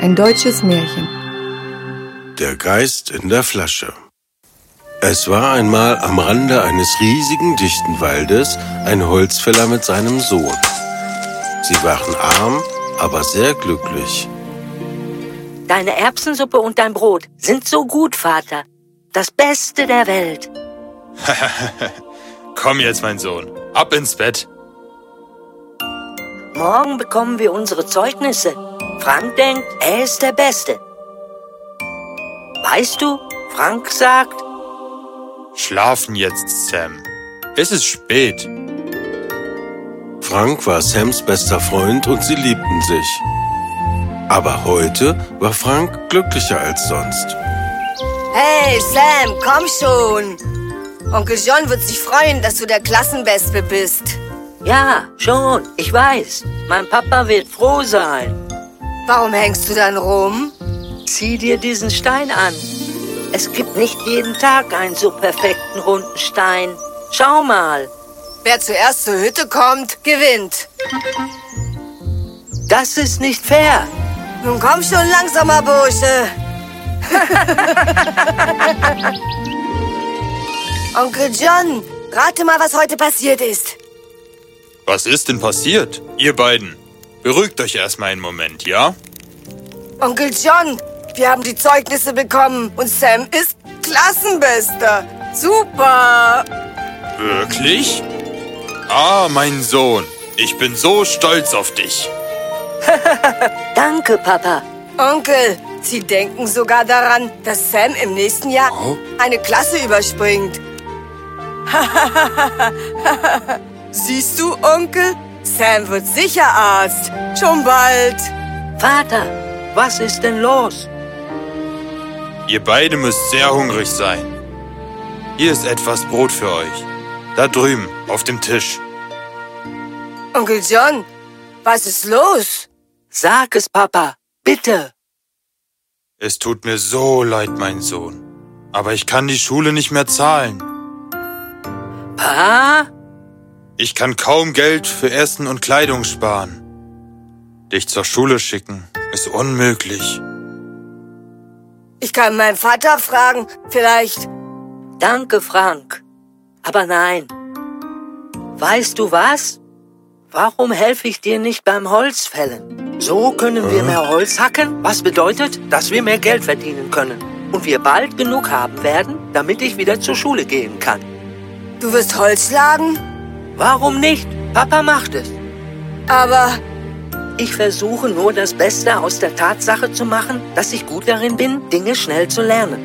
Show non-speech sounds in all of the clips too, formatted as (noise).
Ein deutsches Märchen. Der Geist in der Flasche. Es war einmal am Rande eines riesigen, dichten Waldes ein Holzfäller mit seinem Sohn. Sie waren arm, aber sehr glücklich. Deine Erbsensuppe und dein Brot sind so gut, Vater. Das Beste der Welt. (laughs) Komm jetzt, mein Sohn. Ab ins Bett. Morgen bekommen wir unsere Zeugnisse. Frank denkt, er ist der Beste. Weißt du, Frank sagt, Schlafen jetzt, Sam. Es ist spät. Frank war Sams bester Freund und sie liebten sich. Aber heute war Frank glücklicher als sonst. Hey, Sam, komm schon. Onkel John wird sich freuen, dass du der Klassenbeste bist. ja, schon, ich weiß. Mein Papa wird froh sein. Warum hängst du dann rum? Zieh dir diesen Stein an. Es gibt nicht jeden Tag einen so perfekten runden Stein. Schau mal, Wer zuerst zur Hütte kommt, gewinnt. das ist nicht fair. Nun komm schon langsamer, Bursche. (laughs) Onkel John, rate mal, was heute passiert ist. Was ist denn passiert? Ihr beiden, beruhigt euch erstmal einen Moment, ja? Onkel John, wir haben die Zeugnisse bekommen und Sam ist Klassenbester. Super. Wirklich? Ah, mein Sohn, ich bin so stolz auf dich. (laughs) Danke, Papa. Onkel, Sie denken sogar daran, dass Sam im nächsten Jahr eine Klasse überspringt. (laughs) Siehst du, Onkel? Sam wird sicher Arzt. Schon bald. Vater, was ist denn los? Ihr beide müsst sehr hungrig sein. Hier ist etwas Brot für euch. Da drüben, auf dem Tisch. Onkel John, was ist los? Sag es, Papa, bitte. Es tut mir so leid, mein Sohn. Aber ich kann die Schule nicht mehr zahlen. Pa? Ich kann kaum Geld für Essen und Kleidung sparen. Dich zur Schule schicken ist unmöglich. Ich kann meinen Vater fragen, vielleicht. Danke, Frank. Aber nein. Weißt du was? Warum helfe ich dir nicht beim Holzfällen? So können wir mehr Holz hacken, was bedeutet, dass wir mehr Geld verdienen können. Und wir bald genug haben werden, damit ich wieder zur Schule gehen kann. Du wirst Holz schlagen? Warum nicht? Papa macht es. Aber Ich versuche nur das Beste aus der Tatsache zu machen, dass ich gut darin bin, Dinge schnell zu lernen.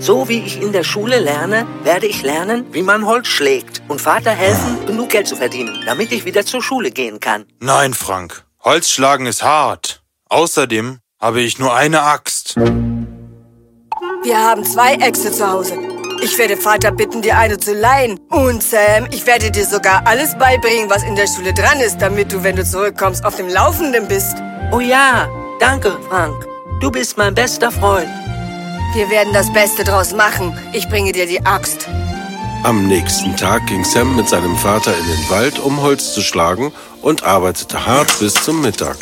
So wie ich in der Schule lerne, werde ich lernen, wie man Holz schlägt und Vater helfen, genug Geld zu verdienen, damit ich wieder zur Schule gehen kann. Nein, Frank. Holzschlagen ist hart. Außerdem habe ich nur eine Axt. wir haben zwei Äxte zu Hause. Ich werde Vater bitten, dir eine zu leihen. Und Sam, ich werde dir sogar alles beibringen, was in der Schule dran ist, damit du, wenn du zurückkommst, auf dem Laufenden bist. Oh ja, danke, Frank. Du bist mein bester Freund. Wir werden das Beste draus machen. Ich bringe dir die Axt. Am nächsten Tag ging Sam mit seinem Vater in den Wald, um Holz zu schlagen und arbeitete hart bis zum Mittag.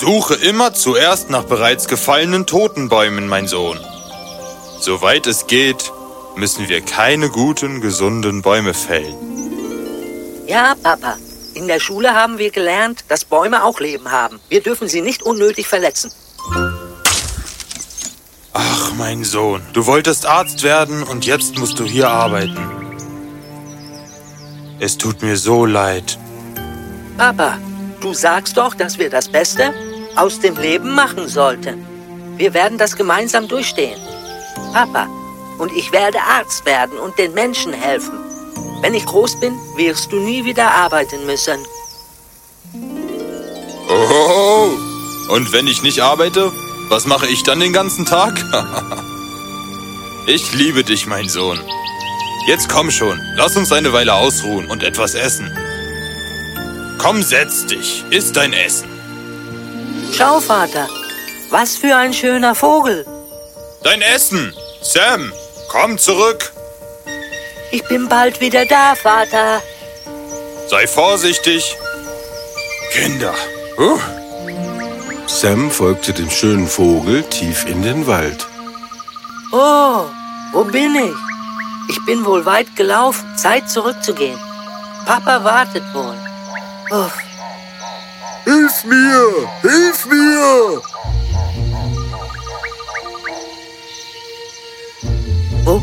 Suche immer zuerst nach bereits gefallenen Totenbäumen, mein Sohn. Soweit es geht, müssen wir keine guten, gesunden Bäume fällen. Ja, Papa. In der Schule haben wir gelernt, dass Bäume auch Leben haben. Wir dürfen sie nicht unnötig verletzen. Ach, mein Sohn, du wolltest Arzt werden und jetzt musst du hier arbeiten. Es tut mir so leid. Papa, du sagst doch, dass wir das Beste aus dem Leben machen sollten. Wir werden das gemeinsam durchstehen. Papa, und ich werde Arzt werden und den Menschen helfen. Wenn ich groß bin, wirst du nie wieder arbeiten müssen. Oh, und wenn ich nicht arbeite, was mache ich dann den ganzen Tag? (laughs) ich liebe dich, mein Sohn. Jetzt komm schon, lass uns eine Weile ausruhen und etwas essen. Komm, setz dich, iss dein Essen. Schau, Vater, was für ein schöner Vogel. Dein Essen! Sam, komm zurück! Ich bin bald wieder da, Vater. Sei vorsichtig! Kinder! Huh. Sam folgte dem schönen Vogel tief in den Wald. Oh, wo bin ich? Ich bin wohl weit gelaufen. Zeit zurückzugehen. Papa wartet wohl. Uff. Hilf mir! Hilf mir!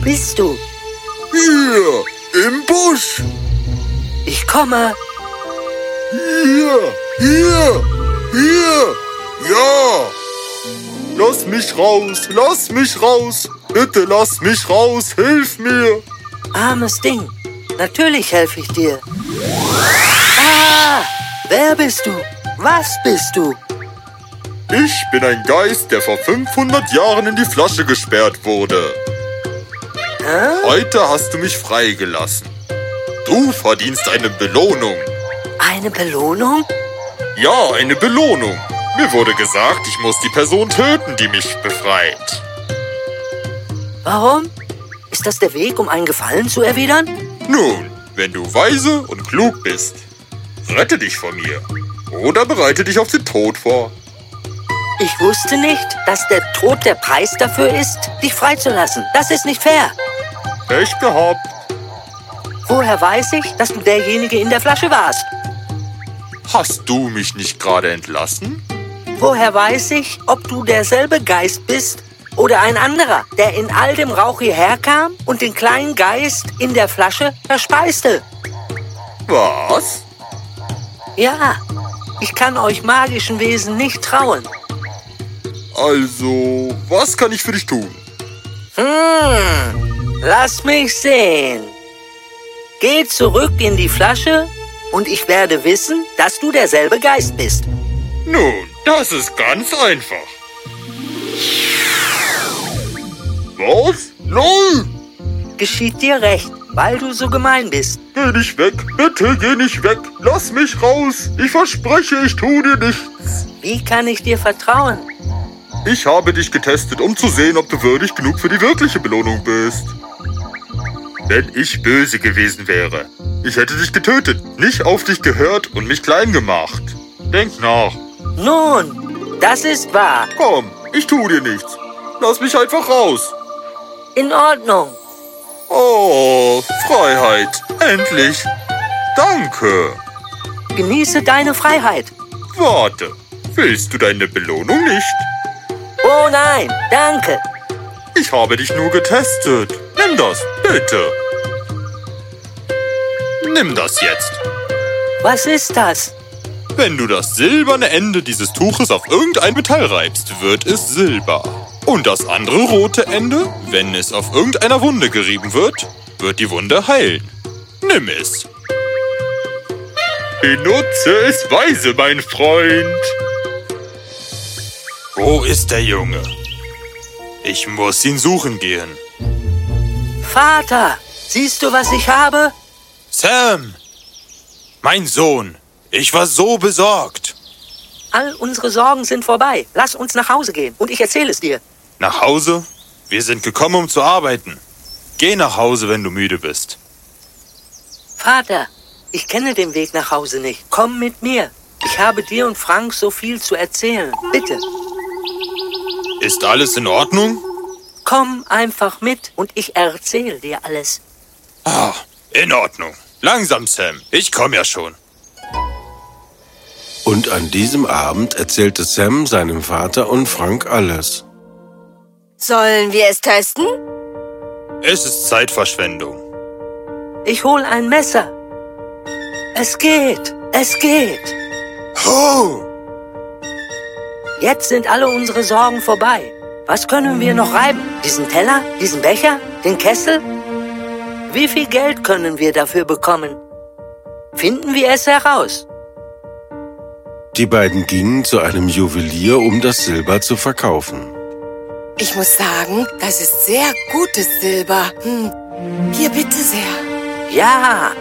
Bist du? Hier! Im Busch! Ich komme. Hier! Hier! Hier! Ja! Lass mich raus! Lass mich raus! Bitte lass mich raus! Hilf mir! Armes Ding. Natürlich helfe ich dir. Ah! Wer bist du? Was bist du? Ich bin ein Geist, der vor 500 Jahren in die Flasche gesperrt wurde. Heute hast du mich freigelassen. Du verdienst eine Belohnung. Eine Belohnung? Ja, eine Belohnung. Mir wurde gesagt, ich muss die Person töten, die mich befreit. Warum? Ist das der Weg, um einen Gefallen zu erwidern? Nun, wenn du weise und klug bist, rette dich vor mir. Oder bereite dich auf den Tod vor. Ich wusste nicht, dass der Tod der Preis dafür ist, dich freizulassen. Das ist nicht fair. Pech gehabt. Woher weiß ich, dass du derjenige in der Flasche warst? Hast du mich nicht gerade entlassen? Woher weiß ich, ob du derselbe Geist bist oder ein anderer, der in all dem Rauch hierher kam und den kleinen Geist in der Flasche verspeiste? Was? Ja, ich kann euch magischen Wesen nicht trauen. Also, was kann ich für dich tun? Hm, lass mich sehen. Geh zurück in die Flasche und ich werde wissen, dass du derselbe Geist bist. Nun, das ist ganz einfach. Was? Nein! Geschieht dir recht, weil du so gemein bist. Geh nicht weg, bitte geh nicht weg. Lass mich raus. Ich verspreche, ich tu dir nichts. Wie kann ich dir vertrauen? Ich habe dich getestet, um zu sehen, ob du würdig genug für die wirkliche Belohnung bist. Wenn ich böse gewesen wäre, ich hätte dich getötet, nicht auf dich gehört und mich klein gemacht. Denk nach. Nun, das ist wahr. Komm, ich tu dir nichts. Lass mich einfach raus. In Ordnung. Oh, Freiheit. Endlich. Danke. Genieße deine Freiheit. Warte. Willst du deine Belohnung nicht? Oh nein, danke. Ich habe dich nur getestet. Nimm das, bitte. Nimm das jetzt. Was ist das? Wenn du das silberne Ende dieses Tuches auf irgendein Metall reibst, wird es silber. Und das andere rote Ende, wenn es auf irgendeiner Wunde gerieben wird, wird die Wunde heilen. Nimm es. Benutze es weise, mein Freund. Wo ist der Junge? Ich muss ihn suchen gehen. Vater, siehst du, was ich habe? Sam! Mein Sohn, ich war so besorgt. All unsere Sorgen sind vorbei. Lass uns nach Hause gehen und ich erzähle es dir. Nach Hause? Wir sind gekommen, um zu arbeiten. Geh nach Hause, wenn du müde bist. Vater, ich kenne den Weg nach Hause nicht. Komm mit mir. Ich habe dir und Frank so viel zu erzählen. Bitte, Ist alles in Ordnung? Komm einfach mit und ich erzähle dir alles. Ah, in Ordnung. Langsam, Sam. Ich komme ja schon. Und an diesem Abend erzählte Sam seinem Vater und Frank alles. Sollen wir es testen? Es ist Zeitverschwendung. Ich hol ein Messer. Es geht, es geht. Oh! Jetzt sind alle unsere Sorgen vorbei. Was können wir noch reiben? Diesen Teller? Diesen Becher? Den Kessel? Wie viel Geld können wir dafür bekommen? Finden wir es heraus. Die beiden gingen zu einem Juwelier, um das Silber zu verkaufen. Ich muss sagen, das ist sehr gutes Silber. Hm. Hier bitte sehr. Ja,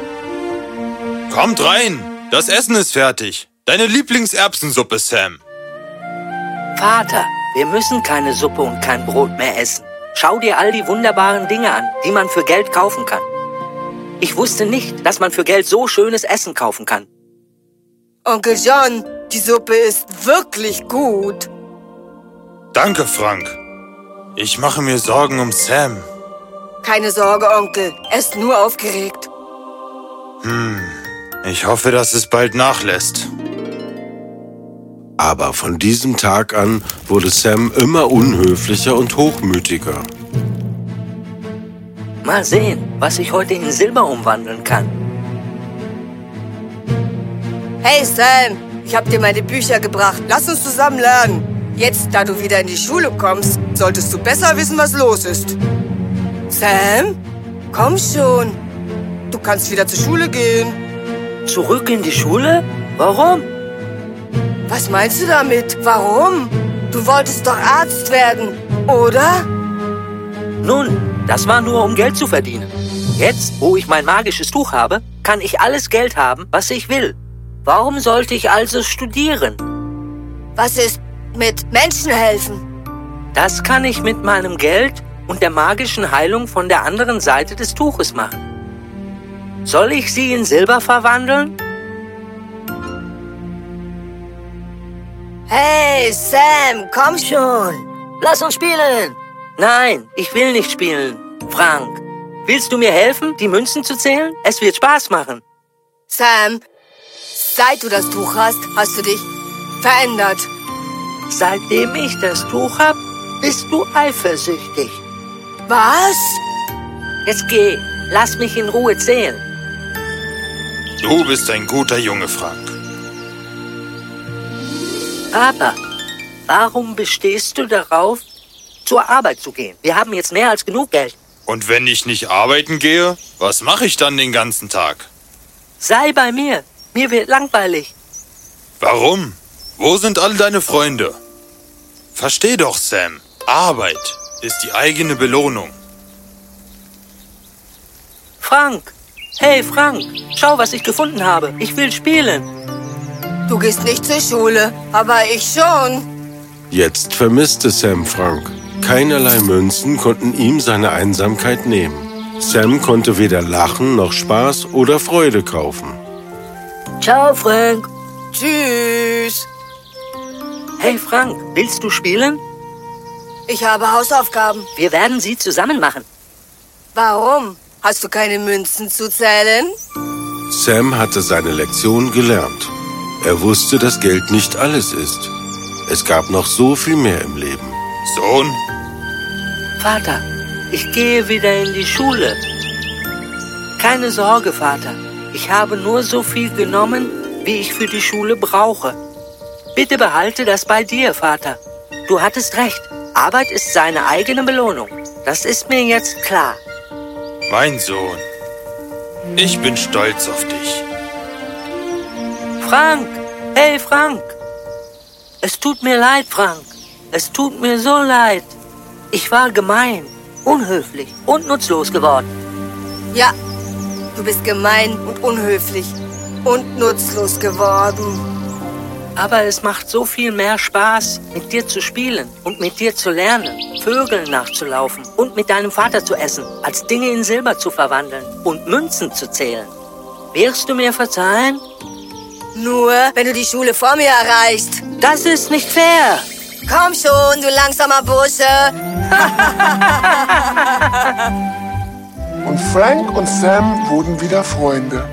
Kommt rein! Das Essen ist fertig. Deine Lieblingserbsensuppe, Sam. Vater, wir müssen keine Suppe und kein Brot mehr essen. Schau dir all die wunderbaren Dinge an, die man für Geld kaufen kann. Ich wusste nicht, dass man für Geld so schönes Essen kaufen kann. Onkel John, Die Suppe ist wirklich gut. Danke, Frank. Ich mache mir Sorgen um Sam. Keine Sorge, Onkel. Er ist nur aufgeregt. Ich hoffe, dass es bald nachlässt. Aber von diesem Tag an wurde Sam immer unhöflicher und hochmütiger. Mal sehen, was ich heute in Silber umwandeln kann. Hey Sam, ich habe dir meine Bücher gebracht. Lass uns zusammen lernen. Jetzt, da du wieder in die Schule kommst, solltest du besser wissen, was los ist. Sam, komm schon. Du kannst wieder zur Schule gehen. Zurück in die Schule? Warum? Was meinst du damit? Warum? Du wolltest doch Arzt werden, oder? Nun, das war nur, um Geld zu verdienen. Jetzt, wo ich mein magisches Tuch habe, kann ich alles Geld haben, was ich will. Warum sollte ich also studieren? Was ist mit Menschen helfen? Das kann ich mit meinem Geld und der magischen Heilung von der anderen Seite des Tuches machen. Soll ich sie in Silber verwandeln? Hey Sam, komm schon. Lass uns spielen. Nein, ich will nicht spielen. Frank, willst du mir helfen, die Münzen zu zählen? Es wird Spaß machen. Sam, seit du das Tuch hast, hast du dich verändert. Seitdem ich das Tuch hab, bist du eifersüchtig. Was? Jetzt geh, lass mich in Ruhe zählen. Du bist ein guter Junge, Frank. Papa, warum bestehst du darauf, zur Arbeit zu gehen? Wir haben jetzt mehr als genug Geld. Und wenn ich nicht arbeiten gehe, was mache ich dann den ganzen Tag? Sei bei mir. Mir wird langweilig. Warum? Wo sind alle deine Freunde? Versteh doch, Sam. Arbeit ist die eigene Belohnung. Frank. Hey, Frank. Schau, was ich gefunden habe. Ich will spielen. Du gehst nicht zur Schule, aber ich schon. Jetzt vermisste Sam Frank. Keinerlei Münzen konnten ihm seine Einsamkeit nehmen. Sam konnte weder lachen noch Spaß oder Freude kaufen. Ciao, Frank. Tschüss. Hey, Frank. Willst du spielen? Ich habe Hausaufgaben. Wir werden sie zusammen machen. Warum? Hast du keine Münzen zu zählen? Sam hatte seine Lektion gelernt. Er wusste, dass Geld nicht alles ist. Es gab noch so viel mehr im Leben. Sohn, Vater, ich gehe wieder in die Schule. Keine Sorge, Vater. Ich habe nur so viel genommen, wie ich für die Schule brauche. Bitte behalte das bei dir, Vater. Du hattest recht. Arbeit ist seine eigene Belohnung. Das ist mir jetzt klar. mein Sohn. Ich bin stolz auf dich. Frank! Hey, Frank! Es tut mir leid, Frank. Es tut mir so leid. Ich war gemein, unhöflich und nutzlos geworden. Ja, du bist gemein und unhöflich und nutzlos geworden. Aber es macht so viel mehr Spaß, mit dir zu spielen und mit dir zu lernen, Vögeln nachzulaufen und mit deinem Vater zu essen, als Dinge in Silber zu verwandeln und Münzen zu zählen. Wirst du mir verzeihen? Nur, wenn du die Schule vor mir erreichst. Das ist nicht fair. Komm schon, du langsamer Bursche. (laughs) Und Frank und Sam wurden wieder Freunde.